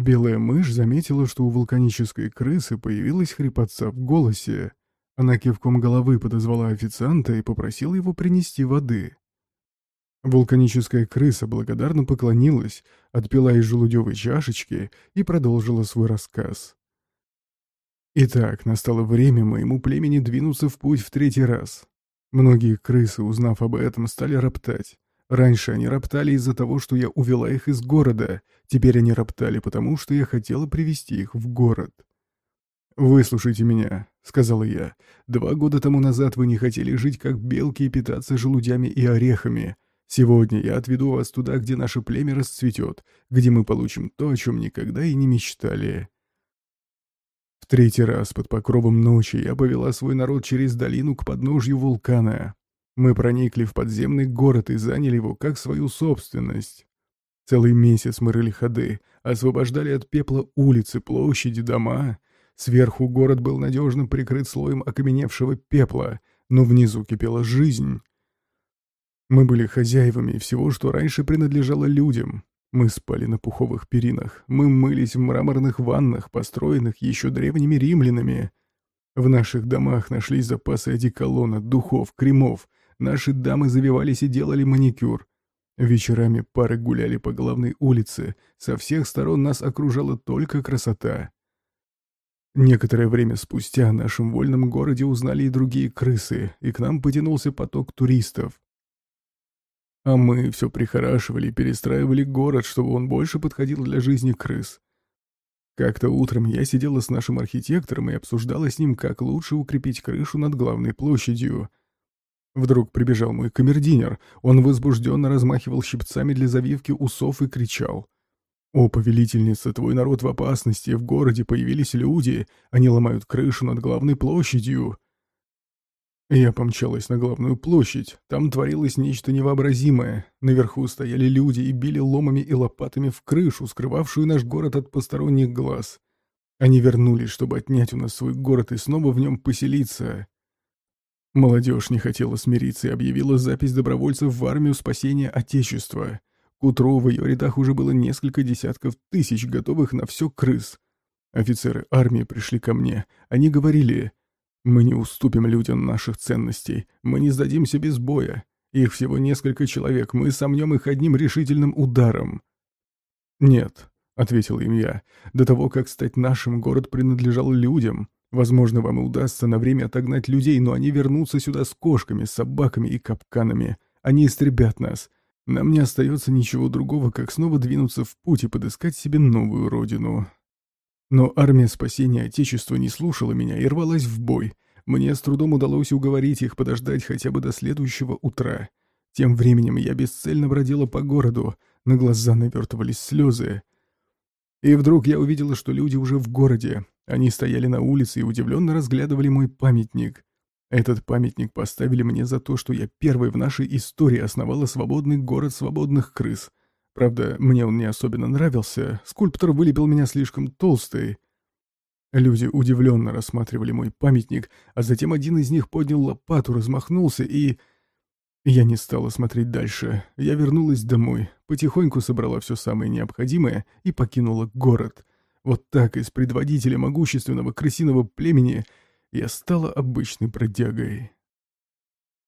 Белая мышь заметила, что у вулканической крысы появилась хрипотца в голосе. Она кивком головы подозвала официанта и попросила его принести воды. Вулканическая крыса благодарно поклонилась, отпила из желудевой чашечки и продолжила свой рассказ. Итак, настало время моему племени двинуться в путь в третий раз. Многие крысы, узнав об этом, стали роптать. Раньше они роптали из-за того, что я увела их из города, теперь они роптали потому, что я хотела привести их в город. «Выслушайте меня», — сказала я. «Два года тому назад вы не хотели жить как белки и питаться желудями и орехами. Сегодня я отведу вас туда, где наше племя расцветет, где мы получим то, о чем никогда и не мечтали». В третий раз под покровом ночи я повела свой народ через долину к подножью вулкана. Мы проникли в подземный город и заняли его как свою собственность. Целый месяц мы рыли ходы, освобождали от пепла улицы, площади, дома. Сверху город был надежно прикрыт слоем окаменевшего пепла, но внизу кипела жизнь. Мы были хозяевами всего, что раньше принадлежало людям. Мы спали на пуховых перинах, мы мылись в мраморных ваннах, построенных еще древними римлянами. В наших домах нашлись запасы одеколона, духов, кремов — Наши дамы завивались и делали маникюр. Вечерами пары гуляли по главной улице, со всех сторон нас окружала только красота. Некоторое время спустя о нашем вольном городе узнали и другие крысы, и к нам потянулся поток туристов. А мы все прихорашивали и перестраивали город, чтобы он больше подходил для жизни крыс. Как-то утром я сидела с нашим архитектором и обсуждала с ним, как лучше укрепить крышу над главной площадью — Вдруг прибежал мой камердинер. Он возбужденно размахивал щипцами для завивки усов и кричал. «О, повелительница, твой народ в опасности, в городе появились люди, они ломают крышу над главной площадью». Я помчалась на главную площадь. Там творилось нечто невообразимое. Наверху стояли люди и били ломами и лопатами в крышу, скрывавшую наш город от посторонних глаз. Они вернулись, чтобы отнять у нас свой город и снова в нем поселиться. Молодежь не хотела смириться и объявила запись добровольцев в армию спасения Отечества. К утру в ее рядах уже было несколько десятков тысяч, готовых на все крыс. Офицеры армии пришли ко мне. Они говорили, «Мы не уступим людям наших ценностей, мы не сдадимся без боя. Их всего несколько человек, мы сомнем их одним решительным ударом». «Нет», — ответил им я, — «до того, как стать нашим, город принадлежал людям». Возможно, вам удастся на время отогнать людей, но они вернутся сюда с кошками, собаками и капканами. Они истребят нас. Нам не остается ничего другого, как снова двинуться в путь и подыскать себе новую родину. Но армия спасения Отечества не слушала меня и рвалась в бой. Мне с трудом удалось уговорить их подождать хотя бы до следующего утра. Тем временем я бесцельно бродила по городу, на глаза навертывались слезы. И вдруг я увидела, что люди уже в городе. Они стояли на улице и удивленно разглядывали мой памятник. Этот памятник поставили мне за то, что я первый в нашей истории основала свободный город свободных крыс. Правда, мне он не особенно нравился, скульптор вылепил меня слишком толстой. Люди удивленно рассматривали мой памятник, а затем один из них поднял лопату, размахнулся и... Я не стала смотреть дальше. Я вернулась домой, потихоньку собрала все самое необходимое и покинула город. Вот так из предводителя могущественного крысиного племени я стала обычной бродягой.